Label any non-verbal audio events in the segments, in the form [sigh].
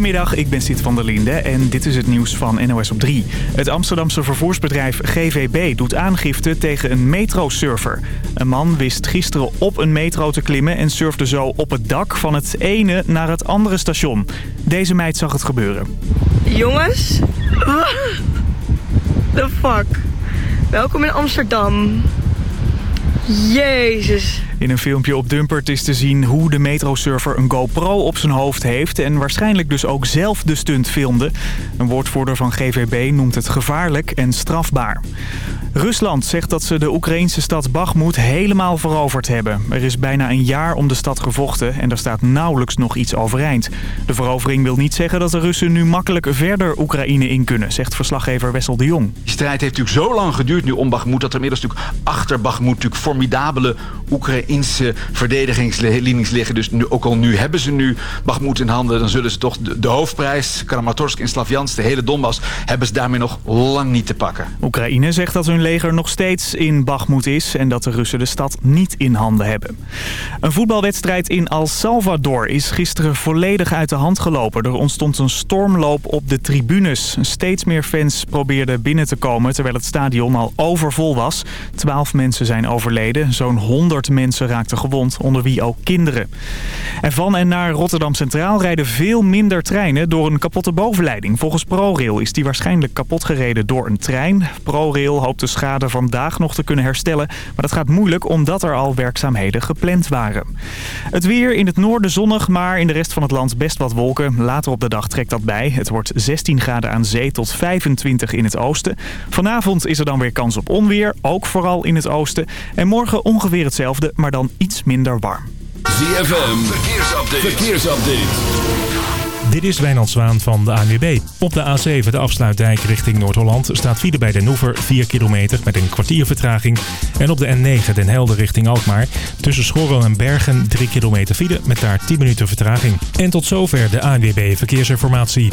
Goedemiddag, ik ben Sid van der Linde en dit is het nieuws van NOS op 3. Het Amsterdamse vervoersbedrijf GVB doet aangifte tegen een metrosurfer. Een man wist gisteren op een metro te klimmen en surfde zo op het dak van het ene naar het andere station. Deze meid zag het gebeuren. Jongens, [laughs] the fuck. Welkom in Amsterdam. Jezus. In een filmpje op Dumpert is te zien hoe de metrosurfer een GoPro op zijn hoofd heeft... en waarschijnlijk dus ook zelf de stunt filmde. Een woordvoerder van GVB noemt het gevaarlijk en strafbaar. Rusland zegt dat ze de Oekraïnse stad Bakhmut helemaal veroverd hebben. Er is bijna een jaar om de stad gevochten en er staat nauwelijks nog iets overeind. De verovering wil niet zeggen dat de Russen nu makkelijk verder Oekraïne in kunnen, zegt verslaggever Wessel de Jong. Die strijd heeft natuurlijk zo lang geduurd nu om Bakhmut... dat er inmiddels natuurlijk achter Bakhmut natuurlijk formidabele Oekraïnse verdedigingslinies liggen. Dus nu, ook al nu hebben ze nu Bakhmut in handen... dan zullen ze toch de, hoofdprijs, Kramatorsk en Slavjansk, de hele Donbass... hebben ze daarmee nog lang niet te pakken. Oekraïne zegt dat hun leger nog steeds in Bakhmut is... en dat de Russen de stad niet in handen hebben. Een voetbalwedstrijd in El Salvador is gisteren volledig uit de hand gelopen. Er ontstond een stormloop op de tribunes. Steeds meer fans probeerden binnen te komen... terwijl het stadion al overvol was. Twaalf mensen zijn overleden. Zo'n 100 mensen raakten gewond, onder wie ook kinderen. En van en naar Rotterdam Centraal rijden veel minder treinen door een kapotte bovenleiding. Volgens ProRail is die waarschijnlijk kapot gereden door een trein. ProRail hoopt de schade vandaag nog te kunnen herstellen. Maar dat gaat moeilijk omdat er al werkzaamheden gepland waren. Het weer in het noorden zonnig, maar in de rest van het land best wat wolken. Later op de dag trekt dat bij. Het wordt 16 graden aan zee tot 25 in het oosten. Vanavond is er dan weer kans op onweer, ook vooral in het oosten. En morgen ongeveer hetzelfde, maar dan iets minder warm. ZFM, verkeersupdate. verkeersupdate. Dit is Wijnand Zwaan van de ANWB. Op de A7, de afsluitdijk richting Noord-Holland, staat file bij Den Hoever 4 kilometer met een kwartier vertraging. En op de N9, Den Helder richting Alkmaar, tussen Schorrel en Bergen 3 kilometer file met daar 10 minuten vertraging. En tot zover de ANWB Verkeersinformatie.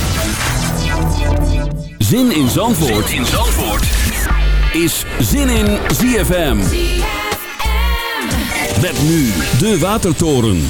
Zin in Zandvoort, zin in Zandvoort. is Zin in ZFM. Met nu de Watertoren.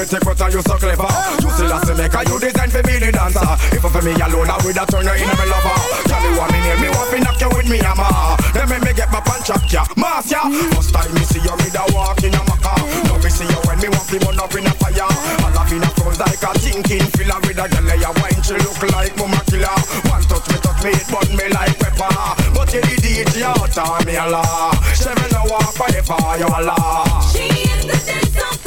critic, but and you so clever? You still have to a maker, you design for me the dancer. If for me alone, I would have turned her in a lover. Tell you what me name, me want to knock you with me hammer. Then me me get my punch up, ya, mass ya. First time me see you, me da walk in a maca. Now me see you when me want to burn up in a fire. All of in a front like a thinking filler with a girl ya wine, she look like mama killer. One touch me, touch me, it burn me like pepper. But you the DJ, out of me a la. She me no walk forever, you a la. She is the dance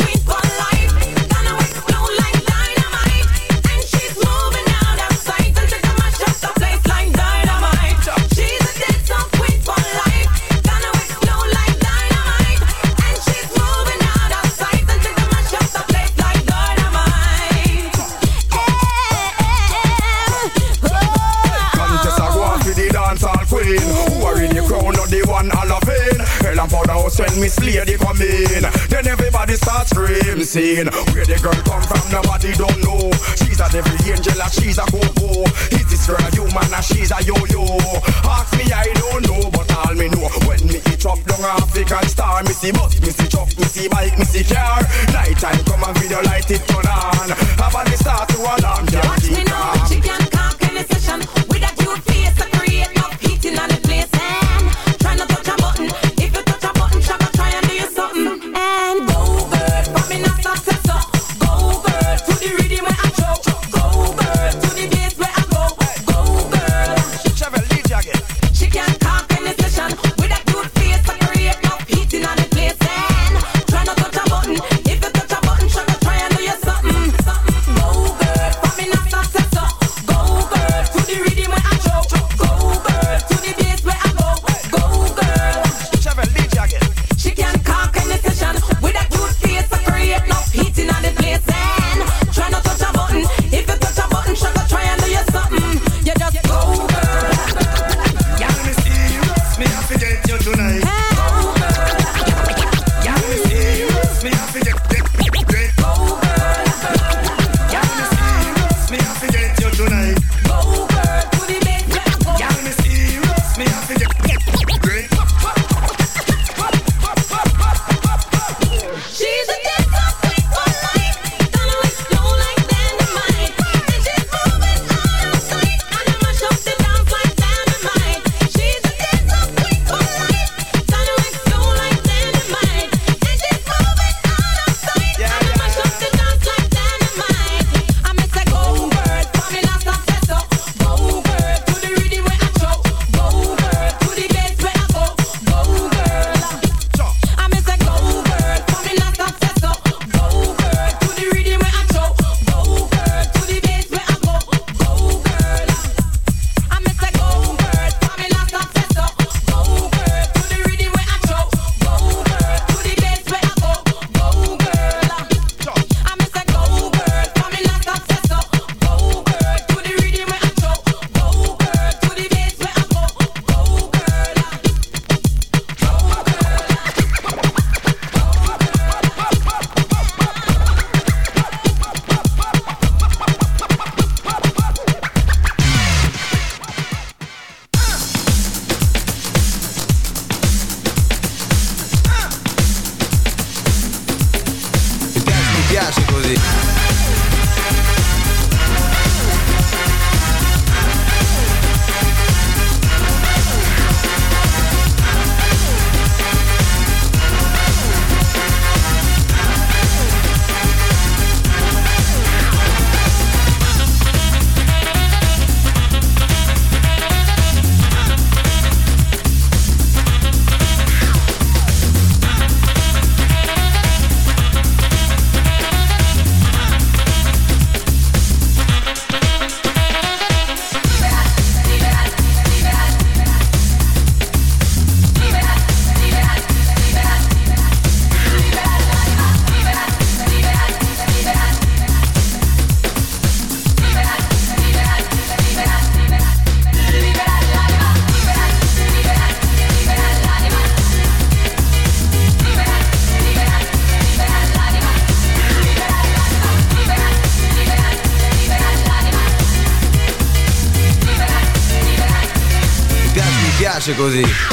house when Miss Lady come in. Then everybody starts screaming, saying, Where the girl come from, nobody don't know. She's a devil angel, and she's a go-go. Is this girl human, and she's a yo-yo? Ask me, I don't know, but all me know. When me eat up down African star, me see bus, me see truck, me see bike, me see car. Night time come and video light it turn on. Have a start to alarm, yeah, Watch me now, chicken cock in the session. music.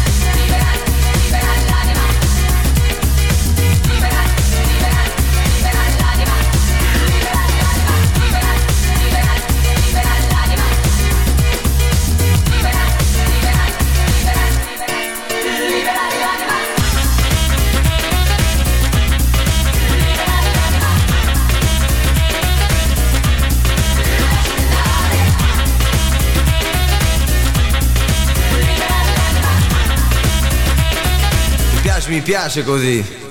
mi piace così.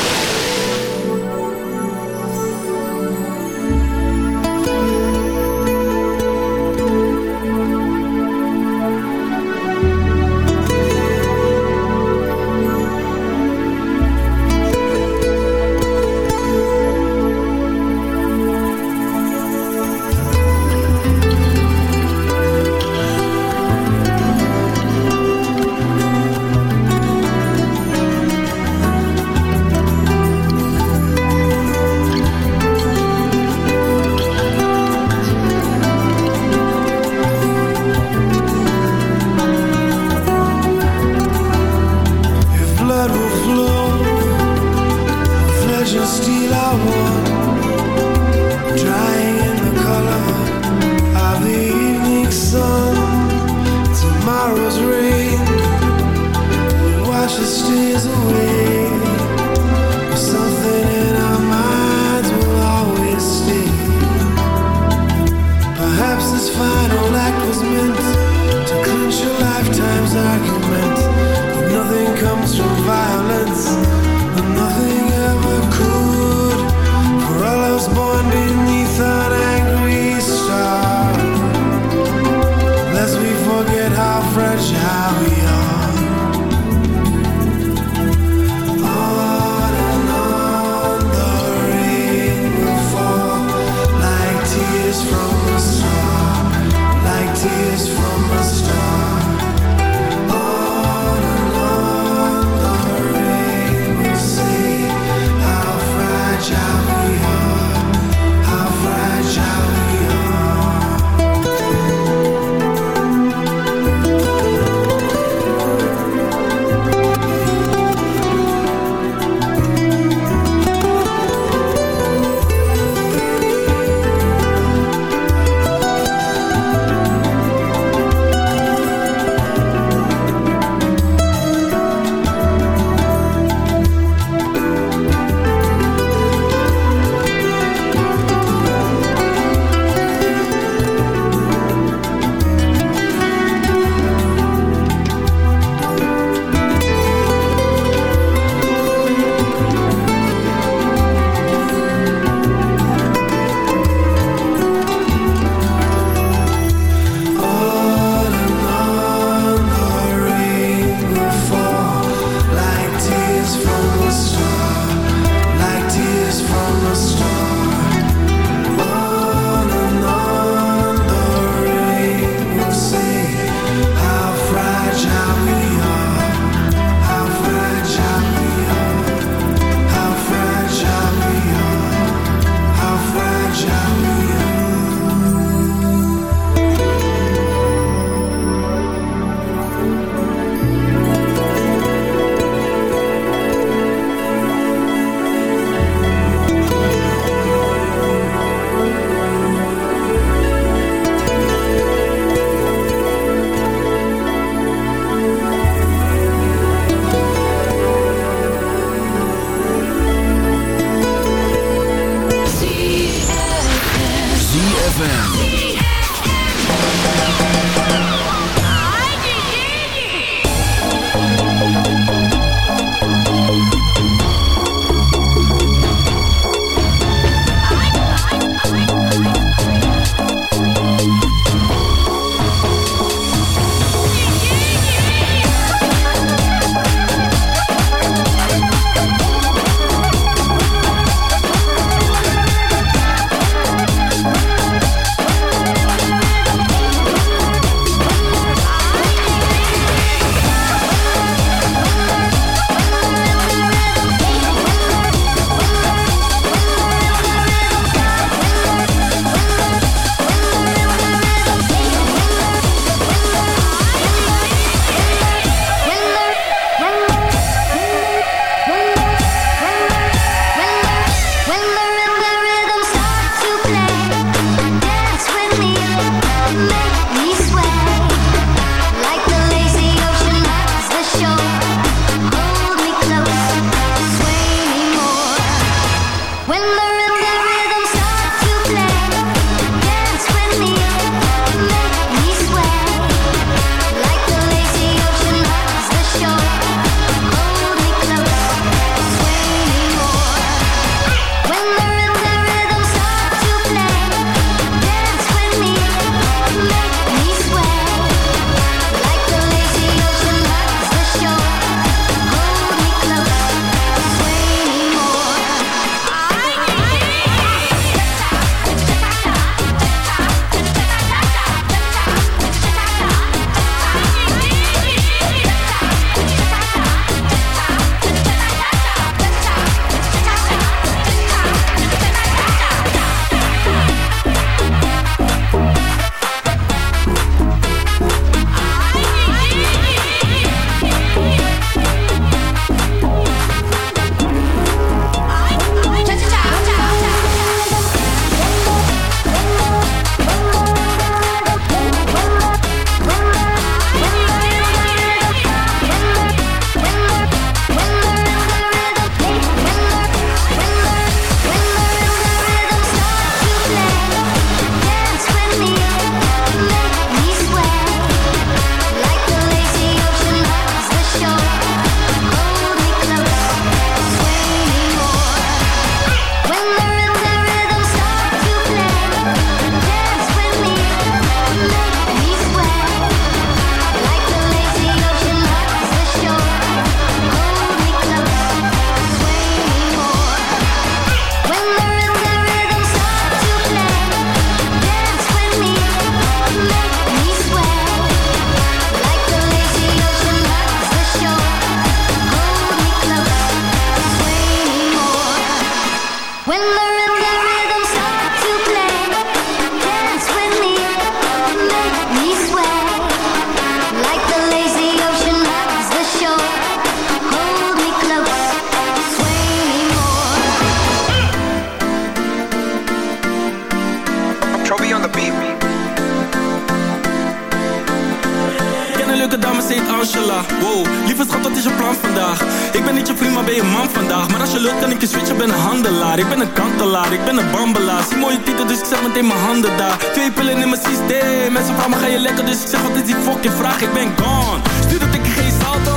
Maar ze heet Angela. Wow, lieve schat, wat is je plan vandaag? Ik ben niet je vriend, maar ben je man vandaag? Maar als je lukt, kan ik je switchen, ben een handelaar. Ik ben een kantelaar, ik ben een bambelaar. Zie mooie titel, dus ik zet meteen mijn handen daar. Twee pillen in mijn systeem. Mensen vragen ga je lekker? Dus ik zeg, wat is die fucking vraag? Ik ben gone. Stuur dat ik geen salto.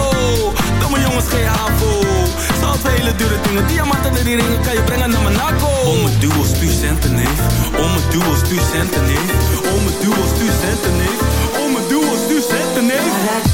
Domme jongens, geen havo. Zout hele dure dingen Diamanten en die ringen kan je brengen naar Monaco Om het duo, stuur centen, neef Om het duo, stuur centen, neef Om het duo, stuur centen, neef Om het duo, stuur centen, neef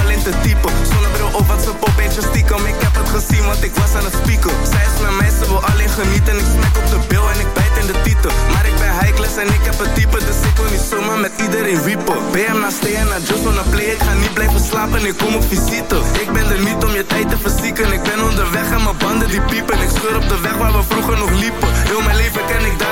alleen te typen. Zonnebril op, wat ze pop, eentje stiekem. Ik heb het gezien, want ik was aan het spieken. Zij is met mij, ze wil alleen genieten. Ik smek op de bil en ik bijt in de titel. Maar ik ben class en ik heb het type. Dus ik wil niet zomaar met iedereen wiepen. BM naar stay naar just wanna play. Ik ga niet blijven slapen, ik kom op visite. Ik ben er niet om je tijd te verzieken. Ik ben onderweg en mijn banden die piepen. Ik scheur op de weg waar we vroeger nog liepen. Heel mijn leven ken ik dalen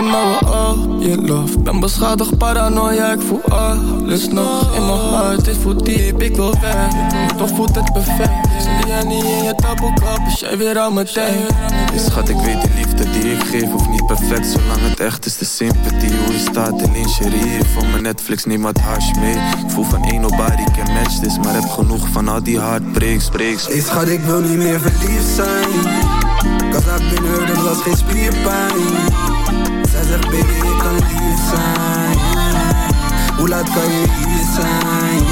Maar we je love. Ben beschadigd, paranoia, ik voel alles nog. In mijn hart, dit voelt diep, ik wil weg. Toch voelt het perfect Zie jij niet in je taboekap, is jij weer aan mijn tijd. Schat, ik weet die liefde die ik geef hoeft niet perfect Zolang het echt is, de sympathie. Hoe je staat in lingerie Voor mijn Netflix, neem wat hash mee. Ik voel van één nobody can match this Maar heb genoeg van al die heartbreaks, breaks. Hey schat, ik wil niet meer verliefd zijn. Cause I've been hurt, het was geen spierpijn Zij zegt baby ik kan lief zijn. Hoe laat kan je hier zijn?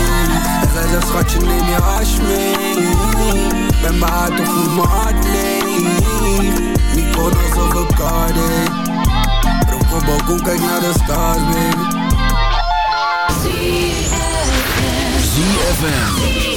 En zij zegt schatje neem je hash mee. Ben behaard of voelt mijn hart leeg? Mykonos of Bacardi Rook op balkon kijk naar de stars baby. ZFM.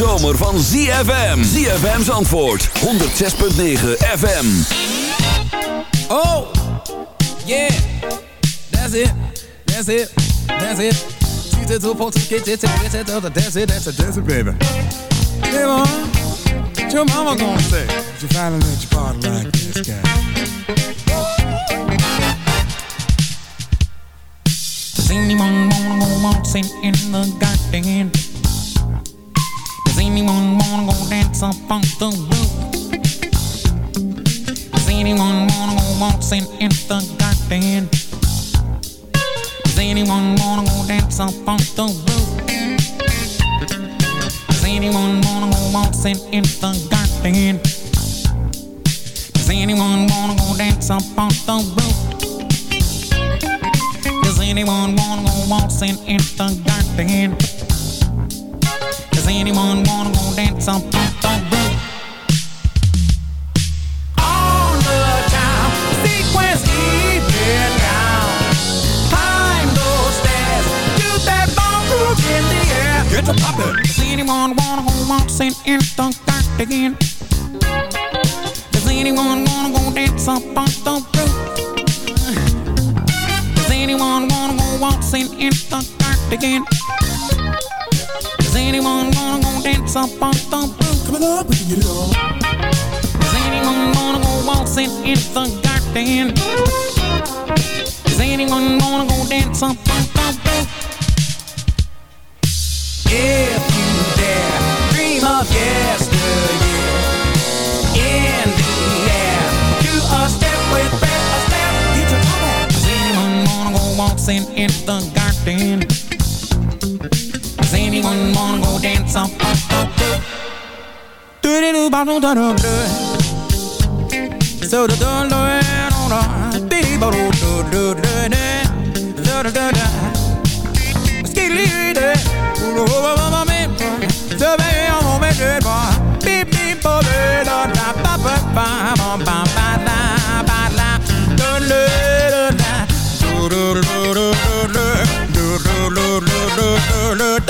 Zomer van ZFM. ZFM's antwoord 106.9 FM. Oh, yeah, that's it, that's it, that's it. That's it, that's it, that's it, baby. Hey, mom, what your mama gonna say? If you finally let your body like this guy. Does anyone wanna go waltzing in the garden? Does anyone wanna go dance up the roof? Does anyone wanna go waltzing in the garden? Does anyone wanna go dance up the roof? Does anyone wanna go waltzing in the garden? Does anyone wanna go dance up the roof? Does anyone wanna go waltzing in the garden? Does anyone wanna go dance on the roof? On the time, sequence even down. Climb those stairs, do that ball move in the air. Get to poppin'. Does anyone wanna go waltzing in the garden? Does anyone wanna go dance up on the roof? Does anyone wanna go waltzing in the garden? Does anyone wanna go dance up on the roof? Come on up, we can get it on. Does anyone wanna go waltzing in the garden? Does anyone wanna go dance up on the roof? If you dare, dream of yesteryear. In the air, do a step with Fred Astaire. Get your hat. Anyone wanna go waltzing in the garden? Anyone wanna go dance on the? Do do do ba do do do do. So do do do do do. Be ba do do do do do. Do do do do. Skilly do. Do do ba ba ba me. Do be on me do ba. Beep ba be da da ba ba ba ba. Do do do. Do do do do do do. Do do do do do do do do do.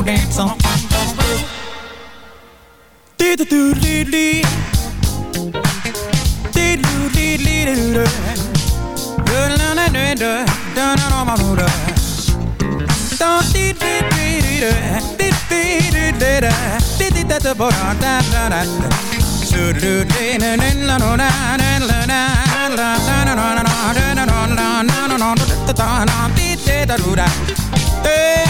go dance on. Hey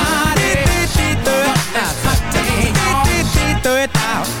out.